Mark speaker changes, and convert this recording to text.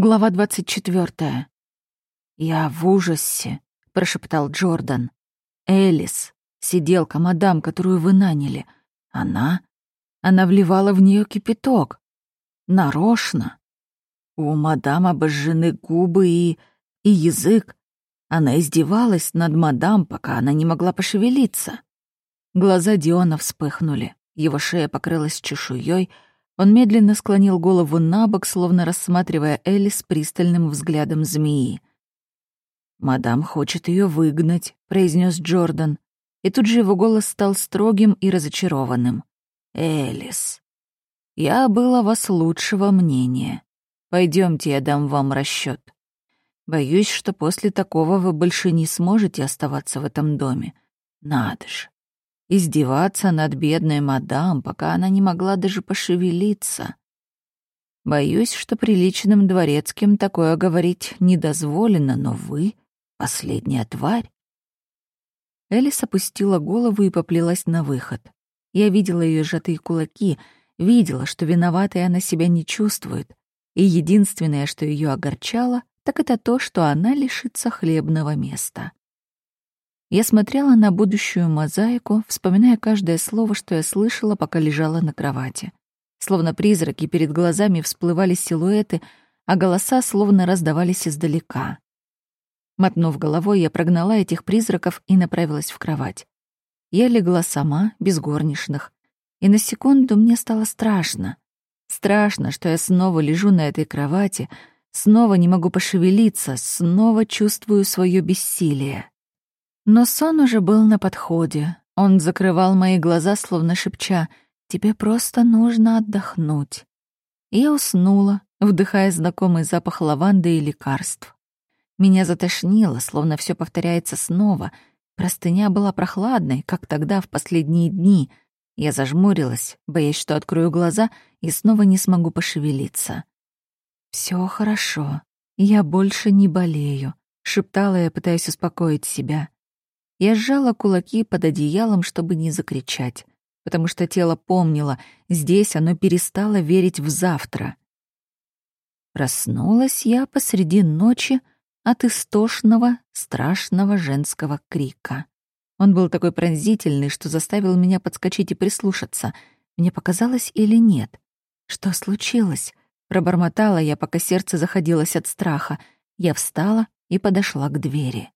Speaker 1: Глава двадцать четвертая. «Я в ужасе», — прошептал Джордан. «Элис, сиделка мадам, которую вы наняли. Она? Она вливала в нее кипяток. Нарочно. У мадам обожжены губы и... и язык. Она издевалась над мадам, пока она не могла пошевелиться». Глаза Диона вспыхнули. Его шея покрылась чешуей, он медленно склонил голову на бок, словно рассматривая Элли с пристальным взглядом змеи. «Мадам хочет ее выгнать», — произнес Джордан. И тут же его голос стал строгим и разочарованным. «Элис, я был о вас лучшего мнения. Пойдемте, я дам вам расчет. Боюсь, что после такого вы больше не сможете оставаться в этом доме. Надо же издеваться над бедной мадам, пока она не могла даже пошевелиться. Боюсь, что приличным дворецким такое говорить не дозволено, но вы — последняя тварь. Элис опустила голову и поплелась на выход. Я видела ее сжатые кулаки, видела, что виноватой она себя не чувствует, и единственное, что ее огорчало, так это то, что она лишится хлебного места. Я смотрела на будущую мозаику, вспоминая каждое слово, что я слышала, пока лежала на кровати. Словно призраки перед глазами всплывали силуэты, а голоса словно раздавались издалека. Мотнув головой, я прогнала этих призраков и направилась в кровать. Я легла сама, без горничных. И на секунду мне стало страшно. Страшно, что я снова лежу на этой кровати, снова не могу пошевелиться, снова чувствую свое бессилие. Но сон уже был на подходе. Он закрывал мои глаза, словно шепча «Тебе просто нужно отдохнуть». Я уснула, вдыхая знакомый запах лаванды и лекарств. Меня затошнило, словно все повторяется снова. Простыня была прохладной, как тогда, в последние дни. Я зажмурилась, боясь, что открою глаза и снова не смогу пошевелиться. Все хорошо, я больше не болею», — шептала я, пытаясь успокоить себя. Я сжала кулаки под одеялом, чтобы не закричать, потому что тело помнило, здесь оно перестало верить в завтра. Проснулась я посреди ночи от истошного, страшного женского крика. Он был такой пронзительный, что заставил меня подскочить и прислушаться. Мне показалось или нет? Что случилось? Пробормотала я, пока сердце заходилось от страха. Я встала и подошла к двери.